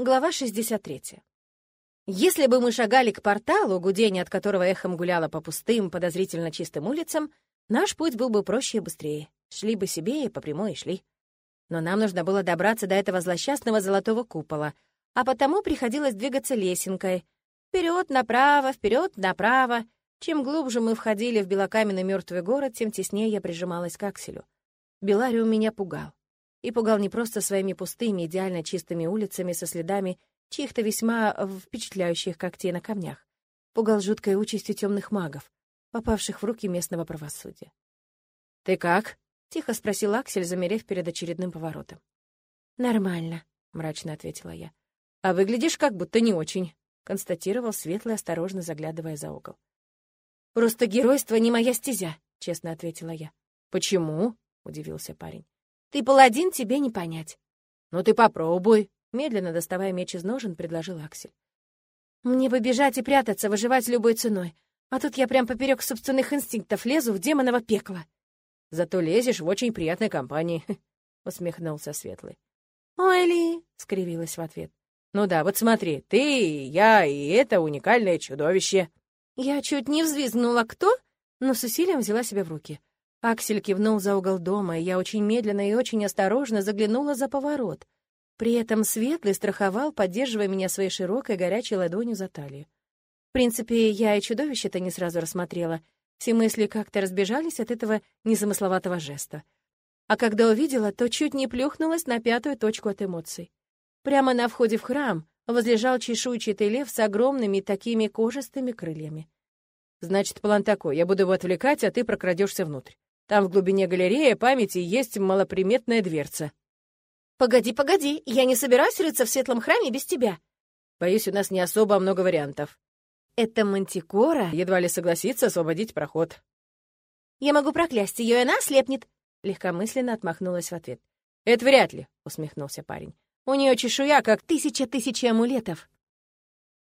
Глава 63. Если бы мы шагали к порталу, гудение от которого эхом гуляло по пустым, подозрительно чистым улицам, наш путь был бы проще и быстрее. Шли бы себе и по прямой шли. Но нам нужно было добраться до этого злосчастного золотого купола, а потому приходилось двигаться лесенкой. Вперед, направо, вперед, направо. Чем глубже мы входили в белокаменный мертвый город, тем теснее я прижималась к акселю. Белариум меня пугал. И пугал не просто своими пустыми, идеально чистыми улицами со следами чьих-то весьма впечатляющих когтей на камнях. Пугал жуткой участью темных магов, попавших в руки местного правосудия. «Ты как?» — тихо спросил Аксель, замерев перед очередным поворотом. «Нормально», — мрачно ответила я. «А выглядишь как будто не очень», — констатировал Светлый, осторожно заглядывая за угол. «Просто геройство не моя стезя», — честно ответила я. «Почему?» — удивился парень. Ты паладин, тебе не понять. Ну ты попробуй, медленно доставая меч из ножен, предложил Аксель. Мне бы бежать и прятаться, выживать любой ценой. А тут я прям поперек собственных инстинктов лезу в демоново пекло. Зато лезешь в очень приятной компании, усмехнулся Светлый. Ой, Ли, скривилась в ответ. Ну да, вот смотри, ты, я и это уникальное чудовище. Я чуть не взвизгнула кто, но с усилием взяла себя в руки. Аксель кивнул за угол дома, и я очень медленно и очень осторожно заглянула за поворот. При этом Светлый страховал, поддерживая меня своей широкой горячей ладонью за талию. В принципе, я и чудовище-то не сразу рассмотрела. Все мысли как-то разбежались от этого незамысловатого жеста. А когда увидела, то чуть не плюхнулась на пятую точку от эмоций. Прямо на входе в храм возлежал чешуйчатый лев с огромными такими кожистыми крыльями. «Значит, план такой. Я буду его отвлекать, а ты прокрадешься внутрь. Там в глубине галереи памяти есть малоприметная дверца. «Погоди, погоди, я не собираюсь рыться в светлом храме без тебя». «Боюсь, у нас не особо много вариантов». «Это мантикора?» Едва ли согласится освободить проход. «Я могу проклясть ее, и она ослепнет», — легкомысленно отмахнулась в ответ. «Это вряд ли», — усмехнулся парень. «У нее чешуя, как тысяча тысячи амулетов».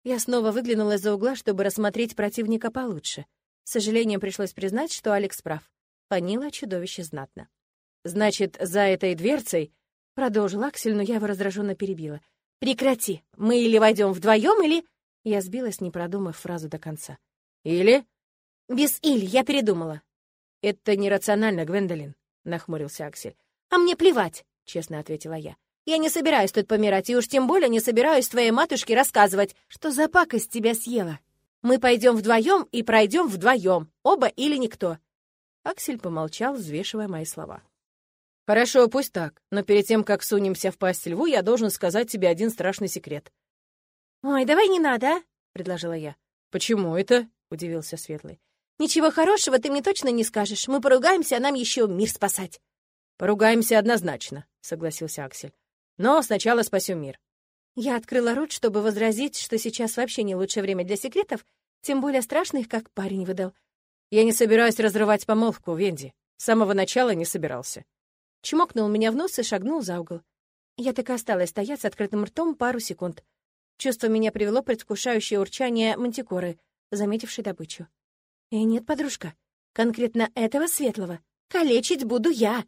Я снова выглянула из-за угла, чтобы рассмотреть противника получше. С сожалением пришлось признать, что Алекс прав. Фанило чудовище знатно. «Значит, за этой дверцей...» — продолжил Аксель, но я его раздраженно перебила. «Прекрати! Мы или войдем вдвоем, или...» Я сбилась, не продумав фразу до конца. «Или...» «Без «или» я передумала». «Это нерационально, Гвендолин», — нахмурился Аксель. «А мне плевать», — честно ответила я. «Я не собираюсь тут помирать, и уж тем более не собираюсь твоей матушке рассказывать, что за пакость тебя съела. Мы пойдем вдвоем и пройдем вдвоем, оба или никто. Аксель помолчал, взвешивая мои слова. «Хорошо, пусть так, но перед тем, как сунемся в пасть льву, я должен сказать тебе один страшный секрет». «Ой, давай не надо, а?» — предложила я. «Почему это?» — удивился Светлый. «Ничего хорошего ты мне точно не скажешь. Мы поругаемся, а нам еще мир спасать». «Поругаемся однозначно», — согласился Аксель. «Но сначала спасем мир». Я открыла рот, чтобы возразить, что сейчас вообще не лучшее время для секретов, тем более страшных, как парень выдал. Я не собираюсь разрывать помолвку, Венди. С самого начала не собирался. Чмокнул меня в нос и шагнул за угол. Я так и осталась стоять с открытым ртом пару секунд. Чувство меня привело предвкушающее урчание мантикоры, заметившей добычу. И нет, подружка, конкретно этого светлого калечить буду я.